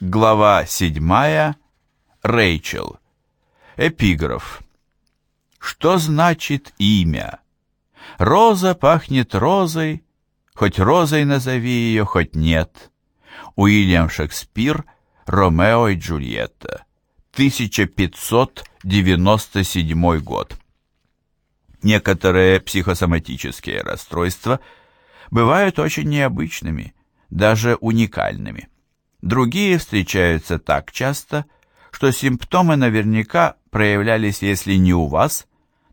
Глава 7. Рэйчел. Эпиграф. Что значит имя? Роза пахнет розой, хоть розой назови ее, хоть нет. Уильям Шекспир, Ромео и Джульетта. 1597 год. Некоторые психосоматические расстройства бывают очень необычными, даже уникальными. Другие встречаются так часто, что симптомы наверняка проявлялись, если не у вас,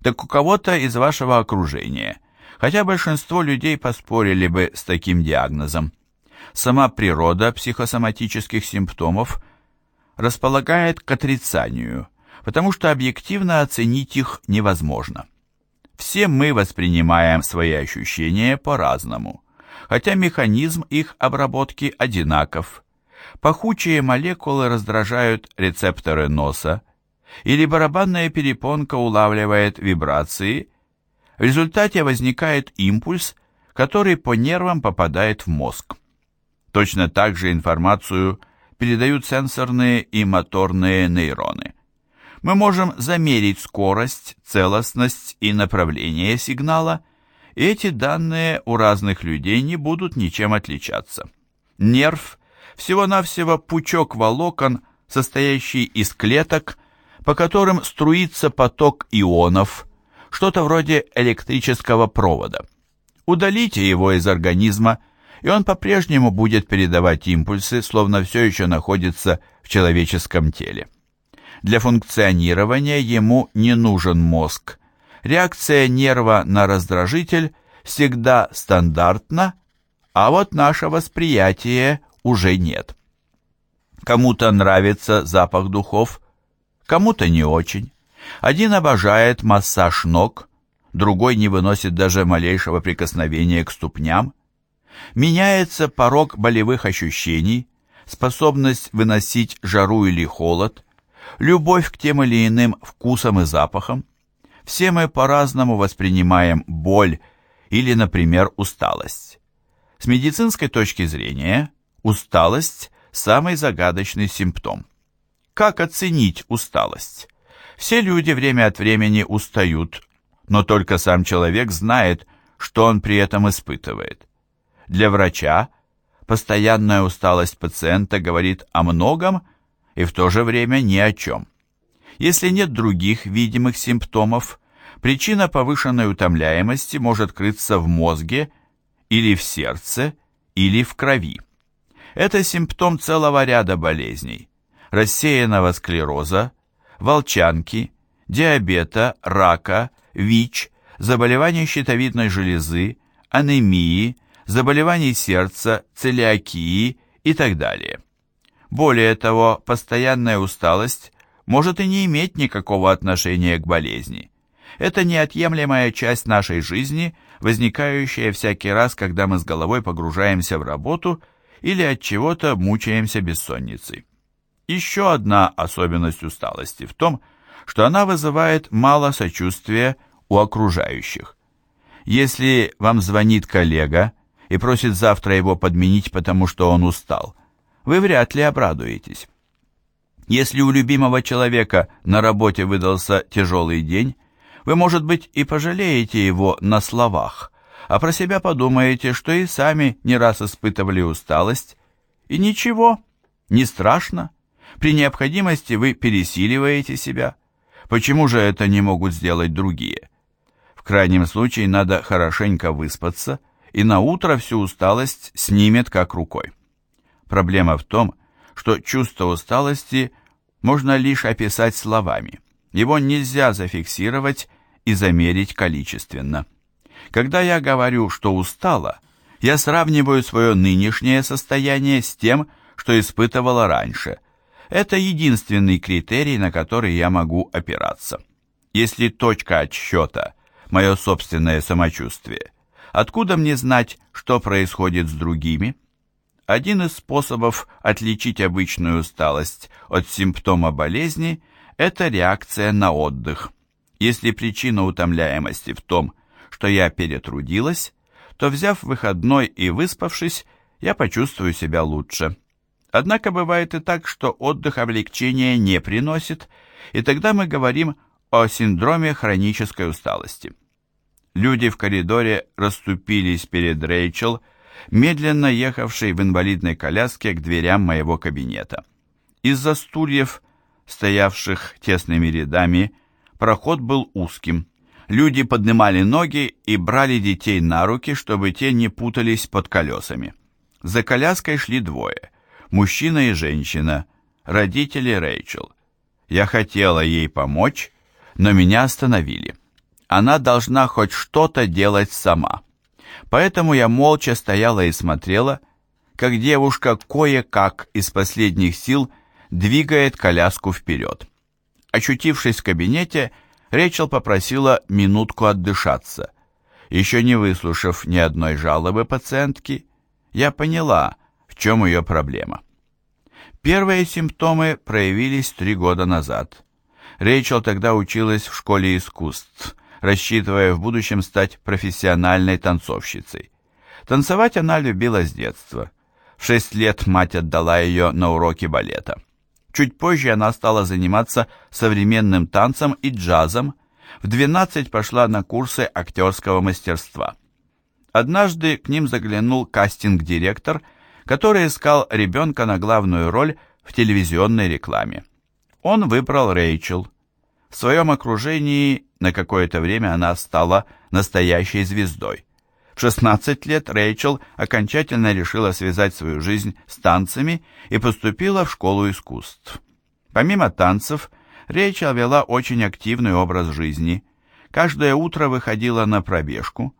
так у кого-то из вашего окружения, хотя большинство людей поспорили бы с таким диагнозом. Сама природа психосоматических симптомов располагает к отрицанию, потому что объективно оценить их невозможно. Все мы воспринимаем свои ощущения по-разному, хотя механизм их обработки одинаков – Пахучие молекулы раздражают рецепторы носа, или барабанная перепонка улавливает вибрации, в результате возникает импульс, который по нервам попадает в мозг. Точно так же информацию передают сенсорные и моторные нейроны. Мы можем замерить скорость, целостность и направление сигнала, и эти данные у разных людей не будут ничем отличаться. Нерв – всего-навсего пучок волокон, состоящий из клеток, по которым струится поток ионов, что-то вроде электрического провода. Удалите его из организма, и он по-прежнему будет передавать импульсы, словно все еще находится в человеческом теле. Для функционирования ему не нужен мозг. Реакция нерва на раздражитель всегда стандартна, а вот наше восприятие уже нет. Кому-то нравится запах духов, кому-то не очень. Один обожает массаж ног, другой не выносит даже малейшего прикосновения к ступням. Меняется порог болевых ощущений, способность выносить жару или холод, любовь к тем или иным вкусам и запахам. Все мы по-разному воспринимаем боль или, например, усталость. С медицинской точки зрения Усталость – самый загадочный симптом. Как оценить усталость? Все люди время от времени устают, но только сам человек знает, что он при этом испытывает. Для врача постоянная усталость пациента говорит о многом и в то же время ни о чем. Если нет других видимых симптомов, причина повышенной утомляемости может крыться в мозге или в сердце, или в крови. Это симптом целого ряда болезней. Рассеянного склероза, волчанки, диабета, рака, ВИЧ, заболеваний щитовидной железы, анемии, заболеваний сердца, целиакии и так далее. Более того, постоянная усталость может и не иметь никакого отношения к болезни. Это неотъемлемая часть нашей жизни, возникающая всякий раз, когда мы с головой погружаемся в работу – или от чего-то мучаемся бессонницей. Еще одна особенность усталости в том, что она вызывает мало сочувствия у окружающих. Если вам звонит коллега и просит завтра его подменить, потому что он устал, вы вряд ли обрадуетесь. Если у любимого человека на работе выдался тяжелый день, вы, может быть, и пожалеете его на словах, а про себя подумаете, что и сами не раз испытывали усталость. И ничего, не страшно. При необходимости вы пересиливаете себя. Почему же это не могут сделать другие? В крайнем случае надо хорошенько выспаться, и на утро всю усталость снимет как рукой. Проблема в том, что чувство усталости можно лишь описать словами. Его нельзя зафиксировать и замерить количественно. Когда я говорю, что устала, я сравниваю свое нынешнее состояние с тем, что испытывала раньше. Это единственный критерий, на который я могу опираться. Если точка отсчета – мое собственное самочувствие, откуда мне знать, что происходит с другими? Один из способов отличить обычную усталость от симптома болезни – это реакция на отдых. Если причина утомляемости в том, что я перетрудилась, то, взяв выходной и выспавшись, я почувствую себя лучше. Однако бывает и так, что отдых облегчения не приносит, и тогда мы говорим о синдроме хронической усталости. Люди в коридоре расступились перед Рэйчел, медленно ехавшей в инвалидной коляске к дверям моего кабинета. Из-за стульев, стоявших тесными рядами, проход был узким. Люди поднимали ноги и брали детей на руки, чтобы те не путались под колесами. За коляской шли двое – мужчина и женщина, родители Рэйчел. Я хотела ей помочь, но меня остановили. Она должна хоть что-то делать сама. Поэтому я молча стояла и смотрела, как девушка кое-как из последних сил двигает коляску вперед. Очутившись в кабинете, Рэйчел попросила минутку отдышаться. Еще не выслушав ни одной жалобы пациентки, я поняла, в чем ее проблема. Первые симптомы проявились три года назад. Рэйчел тогда училась в школе искусств, рассчитывая в будущем стать профессиональной танцовщицей. Танцевать она любила с детства. В шесть лет мать отдала ее на уроки балета. Чуть позже она стала заниматься современным танцем и джазом, в 12 пошла на курсы актерского мастерства. Однажды к ним заглянул кастинг-директор, который искал ребенка на главную роль в телевизионной рекламе. Он выбрал Рэйчел. В своем окружении на какое-то время она стала настоящей звездой. В 16 лет Рэйчел окончательно решила связать свою жизнь с танцами и поступила в школу искусств. Помимо танцев, Рэйчел вела очень активный образ жизни. Каждое утро выходила на пробежку,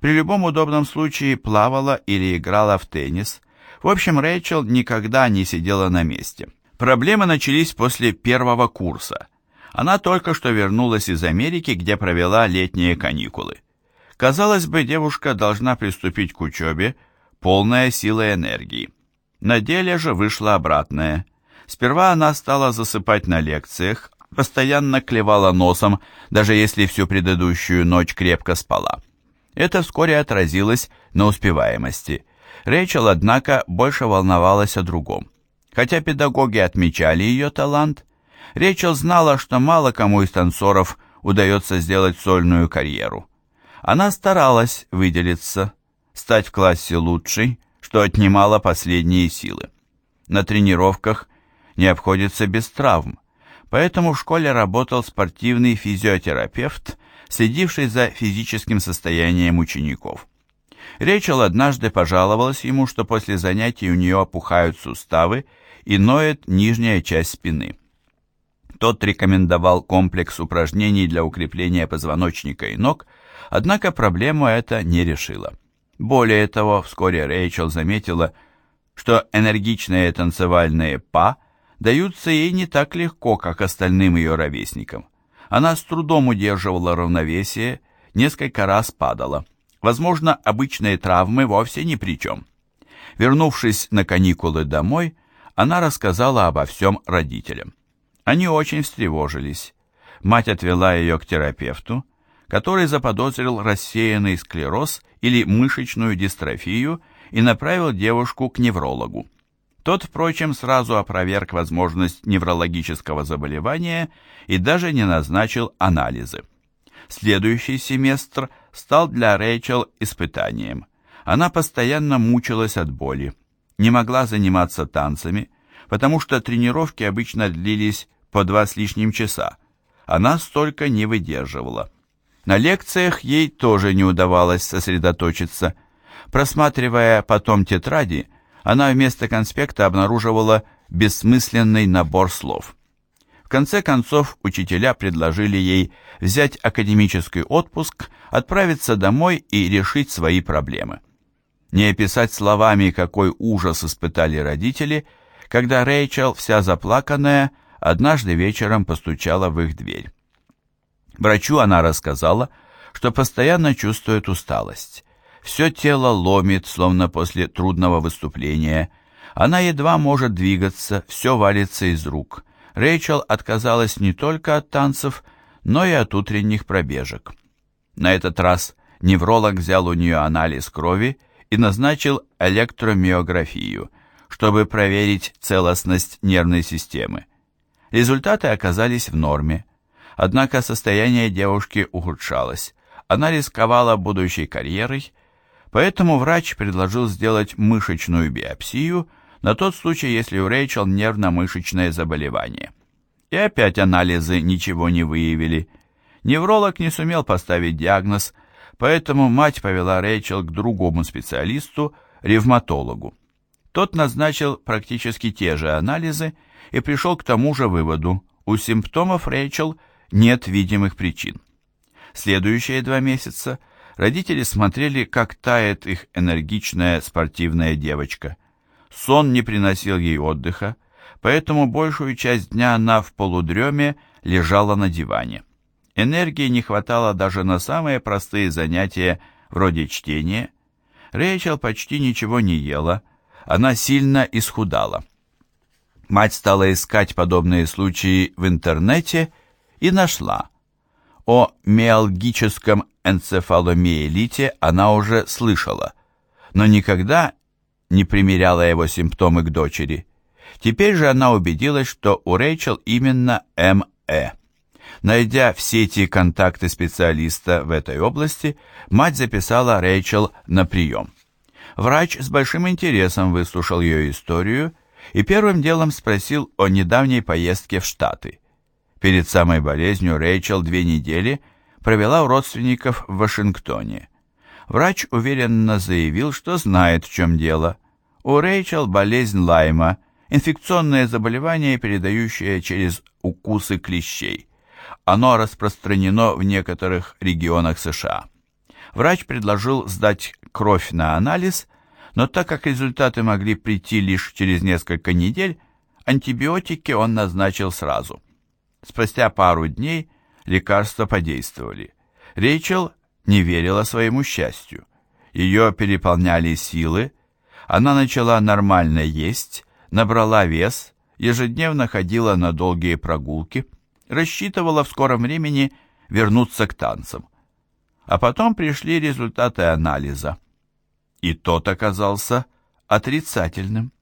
при любом удобном случае плавала или играла в теннис. В общем, Рэйчел никогда не сидела на месте. Проблемы начались после первого курса. Она только что вернулась из Америки, где провела летние каникулы. Казалось бы, девушка должна приступить к учебе, полная силы энергии. На деле же вышло обратное. Сперва она стала засыпать на лекциях, постоянно клевала носом, даже если всю предыдущую ночь крепко спала. Это вскоре отразилось на успеваемости. Рэйчел, однако, больше волновалась о другом. Хотя педагоги отмечали ее талант, Рэйчел знала, что мало кому из танцоров удается сделать сольную карьеру. Она старалась выделиться, стать в классе лучшей, что отнимало последние силы. На тренировках не обходится без травм, поэтому в школе работал спортивный физиотерапевт, следивший за физическим состоянием учеников. Рейчел однажды пожаловалась ему, что после занятий у нее опухают суставы и ноет нижняя часть спины. Тот рекомендовал комплекс упражнений для укрепления позвоночника и ног – Однако проблему это не решило. Более того, вскоре Рэйчел заметила, что энергичные танцевальные па даются ей не так легко, как остальным ее ровесникам. Она с трудом удерживала равновесие, несколько раз падала. Возможно, обычные травмы вовсе ни при чем. Вернувшись на каникулы домой, она рассказала обо всем родителям. Они очень встревожились. Мать отвела ее к терапевту, который заподозрил рассеянный склероз или мышечную дистрофию и направил девушку к неврологу. Тот, впрочем, сразу опроверг возможность неврологического заболевания и даже не назначил анализы. Следующий семестр стал для Рэйчел испытанием. Она постоянно мучилась от боли, не могла заниматься танцами, потому что тренировки обычно длились по два с лишним часа. Она столько не выдерживала. На лекциях ей тоже не удавалось сосредоточиться. Просматривая потом тетради, она вместо конспекта обнаруживала бессмысленный набор слов. В конце концов, учителя предложили ей взять академический отпуск, отправиться домой и решить свои проблемы. Не описать словами, какой ужас испытали родители, когда Рэйчел, вся заплаканная, однажды вечером постучала в их дверь. Врачу она рассказала, что постоянно чувствует усталость. Все тело ломит, словно после трудного выступления. Она едва может двигаться, все валится из рук. Рэйчел отказалась не только от танцев, но и от утренних пробежек. На этот раз невролог взял у нее анализ крови и назначил электромиографию, чтобы проверить целостность нервной системы. Результаты оказались в норме, однако состояние девушки ухудшалось. Она рисковала будущей карьерой, поэтому врач предложил сделать мышечную биопсию на тот случай, если у Рэйчел нервно-мышечное заболевание. И опять анализы ничего не выявили. Невролог не сумел поставить диагноз, поэтому мать повела Рэйчел к другому специалисту, ревматологу. Тот назначил практически те же анализы и пришел к тому же выводу. У симптомов Рэйчел нет видимых причин. Следующие два месяца родители смотрели, как тает их энергичная спортивная девочка. Сон не приносил ей отдыха, поэтому большую часть дня она в полудреме лежала на диване. Энергии не хватало даже на самые простые занятия, вроде чтения. Рэйчел почти ничего не ела, она сильно исхудала. Мать стала искать подобные случаи в интернете и нашла. О миалгическом энцефаломиелите она уже слышала, но никогда не примеряла его симптомы к дочери. Теперь же она убедилась, что у Рэйчел именно МЭ. Найдя в сети контакты специалиста в этой области, мать записала Рэйчел на прием. Врач с большим интересом выслушал ее историю и первым делом спросил о недавней поездке в Штаты. Перед самой болезнью Рэйчел две недели провела у родственников в Вашингтоне. Врач уверенно заявил, что знает, в чем дело. У Рэйчел болезнь Лайма, инфекционное заболевание, передающее через укусы клещей. Оно распространено в некоторых регионах США. Врач предложил сдать кровь на анализ, но так как результаты могли прийти лишь через несколько недель, антибиотики он назначил сразу. Спустя пару дней лекарства подействовали. Рейчел не верила своему счастью. Ее переполняли силы, она начала нормально есть, набрала вес, ежедневно ходила на долгие прогулки, рассчитывала в скором времени вернуться к танцам. А потом пришли результаты анализа. И тот оказался отрицательным.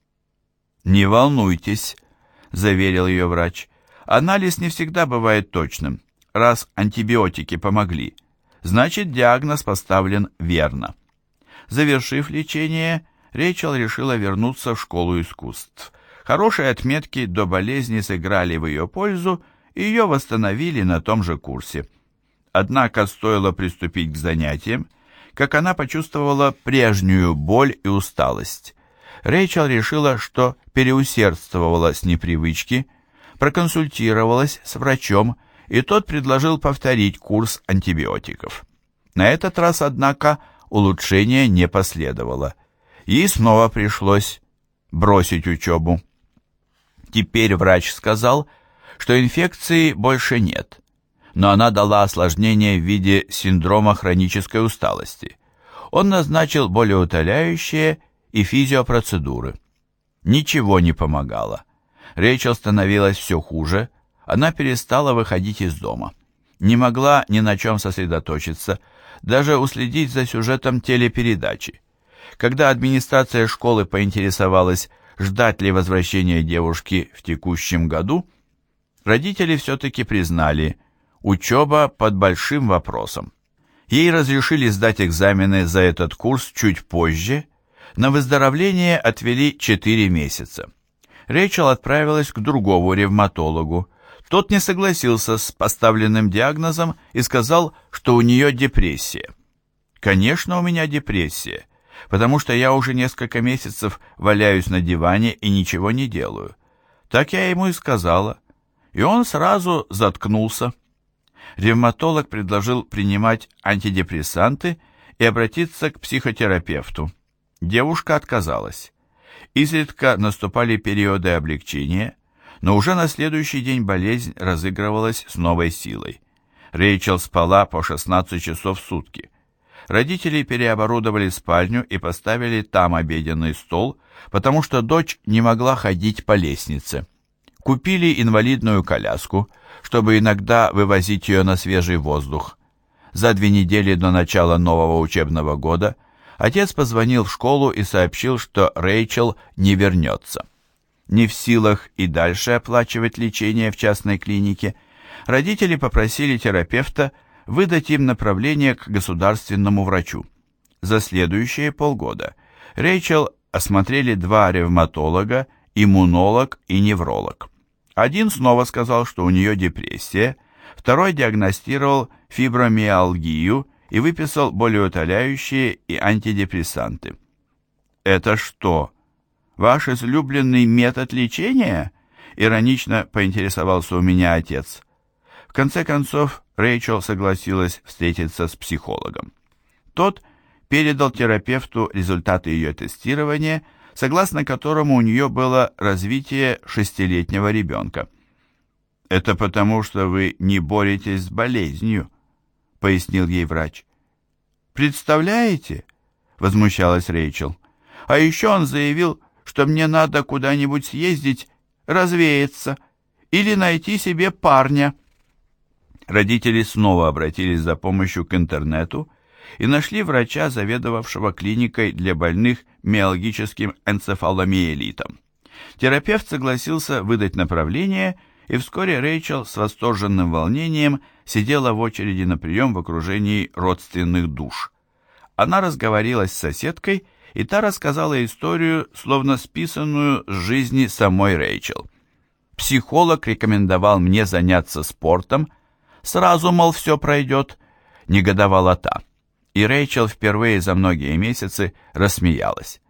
«Не волнуйтесь», — заверил ее врач. «Анализ не всегда бывает точным. Раз антибиотики помогли, значит диагноз поставлен верно». Завершив лечение, Рейчел решила вернуться в школу искусств. Хорошие отметки до болезни сыграли в ее пользу, и ее восстановили на том же курсе. Однако стоило приступить к занятиям, как она почувствовала прежнюю боль и усталость. Рэйчел решила, что переусердствовала с непривычки, проконсультировалась с врачом, и тот предложил повторить курс антибиотиков. На этот раз, однако, улучшения не последовало. Ей снова пришлось бросить учебу. Теперь врач сказал, что инфекции больше нет, но она дала осложнение в виде синдрома хронической усталости. Он назначил болеутоляющие и физиопроцедуры. Ничего не помогало. Рэйчел становилась все хуже, она перестала выходить из дома. Не могла ни на чем сосредоточиться, даже уследить за сюжетом телепередачи. Когда администрация школы поинтересовалась, ждать ли возвращения девушки в текущем году, родители все-таки признали, учеба под большим вопросом. Ей разрешили сдать экзамены за этот курс чуть позже, на выздоровление отвели 4 месяца. Рэйчел отправилась к другому ревматологу. Тот не согласился с поставленным диагнозом и сказал, что у нее депрессия. «Конечно, у меня депрессия, потому что я уже несколько месяцев валяюсь на диване и ничего не делаю». Так я ему и сказала. И он сразу заткнулся. Ревматолог предложил принимать антидепрессанты и обратиться к психотерапевту. Девушка отказалась. Изредка наступали периоды облегчения, но уже на следующий день болезнь разыгрывалась с новой силой. Рэйчел спала по 16 часов в сутки. Родители переоборудовали спальню и поставили там обеденный стол, потому что дочь не могла ходить по лестнице. Купили инвалидную коляску, чтобы иногда вывозить ее на свежий воздух. За две недели до начала нового учебного года Отец позвонил в школу и сообщил, что Рэйчел не вернется. Не в силах и дальше оплачивать лечение в частной клинике, родители попросили терапевта выдать им направление к государственному врачу. За следующие полгода Рэйчел осмотрели два ревматолога, иммунолог и невролог. Один снова сказал, что у нее депрессия, второй диагностировал фибромиалгию и выписал болеутоляющие и антидепрессанты. «Это что, ваш излюбленный метод лечения?» Иронично поинтересовался у меня отец. В конце концов, Рэйчел согласилась встретиться с психологом. Тот передал терапевту результаты ее тестирования, согласно которому у нее было развитие шестилетнего ребенка. «Это потому, что вы не боретесь с болезнью», — пояснил ей врач. «Представляете?» — возмущалась Рэйчел. «А еще он заявил, что мне надо куда-нибудь съездить, развеяться или найти себе парня». Родители снова обратились за помощью к интернету и нашли врача, заведовавшего клиникой для больных миалгическим энцефаломиелитом. Терапевт согласился выдать направление, и вскоре Рэйчел с восторженным волнением сидела в очереди на прием в окружении родственных душ. Она разговорилась с соседкой, и та рассказала историю, словно списанную с жизни самой Рэйчел. Психолог рекомендовал мне заняться спортом, сразу, мол, все пройдет, негодовала та и Рэйчел впервые за многие месяцы рассмеялась.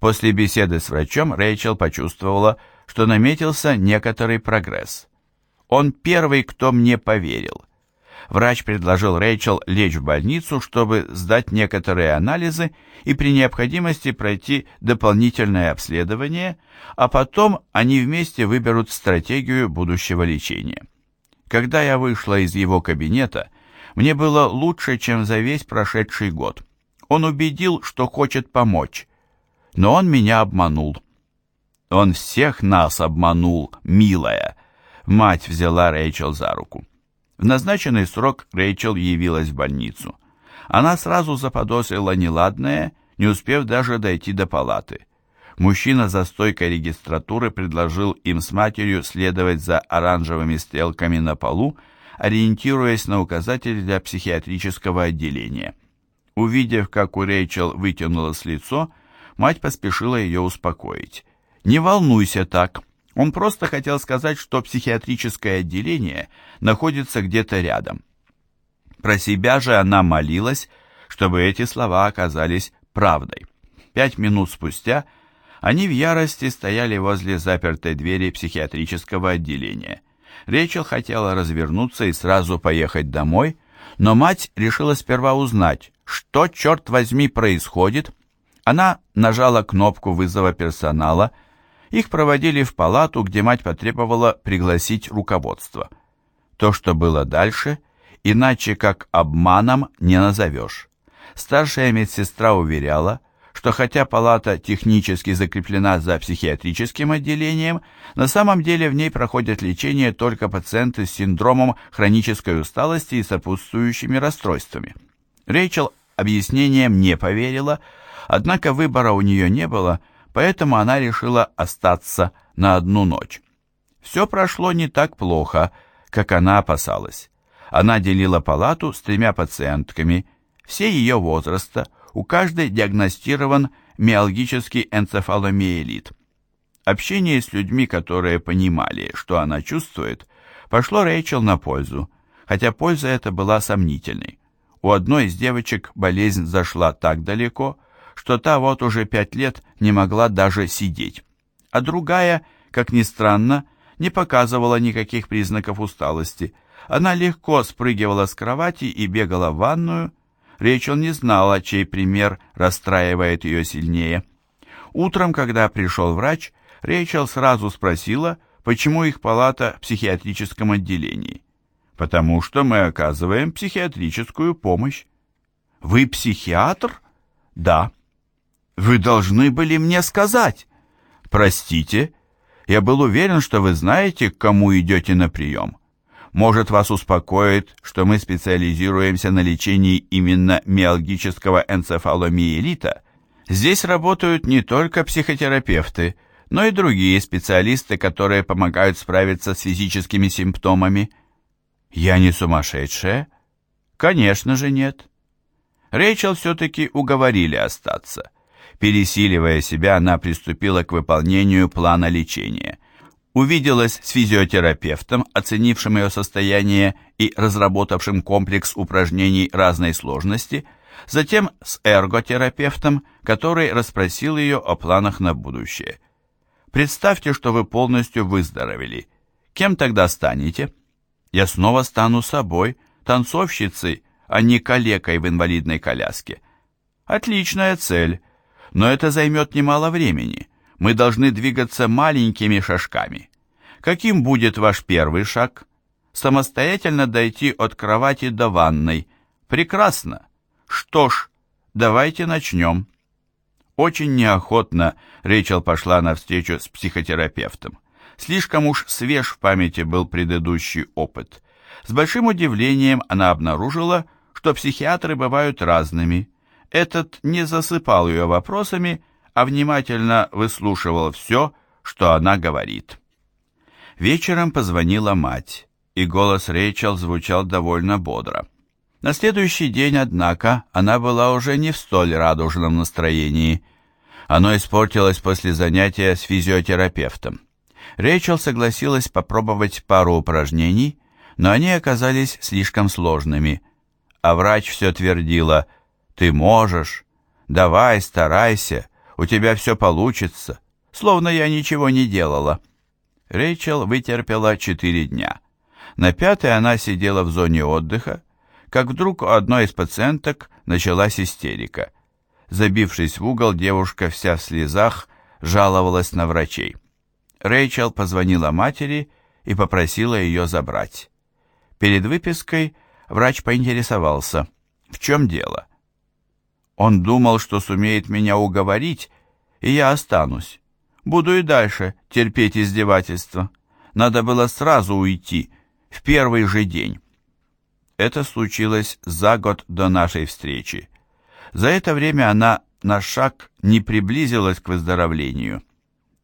После беседы с врачом Рэйчел почувствовала, что наметился некоторый прогресс. Он первый, кто мне поверил. Врач предложил Рэйчел лечь в больницу, чтобы сдать некоторые анализы и при необходимости пройти дополнительное обследование, а потом они вместе выберут стратегию будущего лечения. Когда я вышла из его кабинета, мне было лучше, чем за весь прошедший год. Он убедил, что хочет помочь. Но он меня обманул. Он всех нас обманул, милая. Мать взяла Рэйчел за руку. В назначенный срок Рэйчел явилась в больницу. Она сразу заподозрила неладное, не успев даже дойти до палаты. Мужчина за стойкой регистратуры предложил им с матерью следовать за оранжевыми стрелками на полу, ориентируясь на указатель для психиатрического отделения. Увидев, как у Рэйчел вытянулось лицо, мать поспешила ее успокоить. «Не волнуйся так. Он просто хотел сказать, что психиатрическое отделение находится где-то рядом». Про себя же она молилась, чтобы эти слова оказались правдой. Пять минут спустя они в ярости стояли возле запертой двери психиатрического отделения. Рэйчел хотела развернуться и сразу поехать домой, но мать решила сперва узнать, что, черт возьми, происходит. Она нажала кнопку вызова персонала. Их проводили в палату, где мать потребовала пригласить руководство. То, что было дальше, иначе как обманом не назовешь. Старшая медсестра уверяла, что хотя палата технически закреплена за психиатрическим отделением, на самом деле в ней проходят лечение только пациенты с синдромом хронической усталости и сопутствующими расстройствами. Рэйчел объяснением не поверила, однако выбора у нее не было, поэтому она решила остаться на одну ночь. Все прошло не так плохо, как она опасалась. Она делила палату с тремя пациентками, все ее возраста, у каждой диагностирован миалгический энцефаломиелит. Общение с людьми, которые понимали, что она чувствует, пошло Рэйчел на пользу, хотя польза эта была сомнительной. У одной из девочек болезнь зашла так далеко, что та вот уже пять лет не могла даже сидеть. А другая, как ни странно, не показывала никаких признаков усталости. Она легко спрыгивала с кровати и бегала в ванную, Рэйчел не знала, чей пример расстраивает ее сильнее. Утром, когда пришел врач, Рэйчел сразу спросила, почему их палата в психиатрическом отделении. «Потому что мы оказываем психиатрическую помощь». «Вы психиатр?» «Да». «Вы должны были мне сказать». «Простите, я был уверен, что вы знаете, к кому идете на прием. Может, вас успокоит, что мы специализируемся на лечении именно миалгического энцефаломиелита. Здесь работают не только психотерапевты, но и другие специалисты, которые помогают справиться с физическими симптомами. Я не сумасшедшая? Конечно же нет. Рэйчел все-таки уговорили остаться. Пересиливая себя, она приступила к выполнению плана лечения. Увиделась с физиотерапевтом, оценившим ее состояние и разработавшим комплекс упражнений разной сложности, затем с эрготерапевтом, который расспросил ее о планах на будущее. Представьте, что вы полностью выздоровели. Кем тогда станете? Я снова стану собой, танцовщицей, а не калекой в инвалидной коляске. Отличная цель, но это займет немало времени. Мы должны двигаться маленькими шажками. Каким будет ваш первый шаг? Самостоятельно дойти от кровати до ванной. Прекрасно. Что ж, давайте начнем. Очень неохотно Рэйчел пошла на встречу с психотерапевтом. Слишком уж свеж в памяти был предыдущий опыт. С большим удивлением она обнаружила, что психиатры бывают разными. Этот не засыпал ее вопросами, а внимательно выслушивал все, что она говорит. Вечером позвонила мать, и голос Рэйчел звучал довольно бодро. На следующий день, однако, она была уже не в столь радужном настроении. Оно испортилось после занятия с физиотерапевтом. Рэйчел согласилась попробовать пару упражнений, но они оказались слишком сложными. А врач все твердила «Ты можешь, давай, старайся, у тебя все получится», словно я ничего не делала. Рэйчел вытерпела четыре дня. На пятый она сидела в зоне отдыха, как вдруг у одной из пациенток началась истерика. Забившись в угол, девушка вся в слезах жаловалась на врачей. Рэйчел позвонила матери и попросила ее забрать. Перед выпиской врач поинтересовался, в чем дело. Он думал, что сумеет меня уговорить, и я останусь. Буду и дальше терпеть издевательства. Надо было сразу уйти, в первый же день. Это случилось за год до нашей встречи. За это время она на шаг не приблизилась к выздоровлению.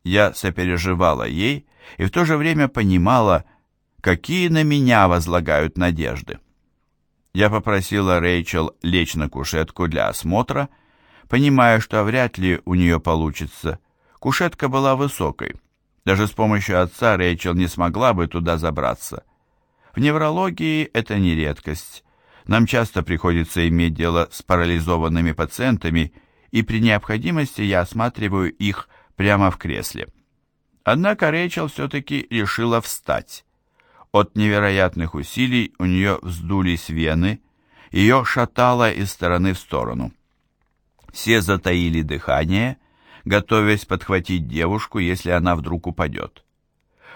Я сопереживала ей и в то же время понимала, какие на меня возлагают надежды. Я попросила Рэйчел лечь на кушетку для осмотра, понимая, что вряд ли у нее получится. Кушетка была высокой. Даже с помощью отца Рэйчел не смогла бы туда забраться. В неврологии это не редкость. Нам часто приходится иметь дело с парализованными пациентами, и при необходимости я осматриваю их прямо в кресле. Однако Рэйчел все-таки решила встать. От невероятных усилий у нее вздулись вены, ее шатало из стороны в сторону. Все затаили дыхание, готовясь подхватить девушку, если она вдруг упадет.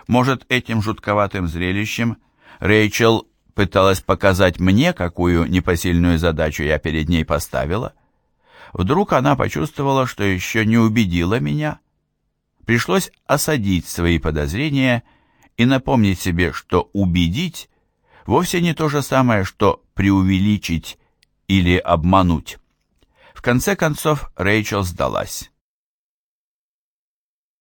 Может, этим жутковатым зрелищем Рэйчел пыталась показать мне, какую непосильную задачу я перед ней поставила? Вдруг она почувствовала, что еще не убедила меня. Пришлось осадить свои подозрения и напомнить себе, что убедить вовсе не то же самое, что преувеличить или обмануть. В конце концов Рэйчел сдалась.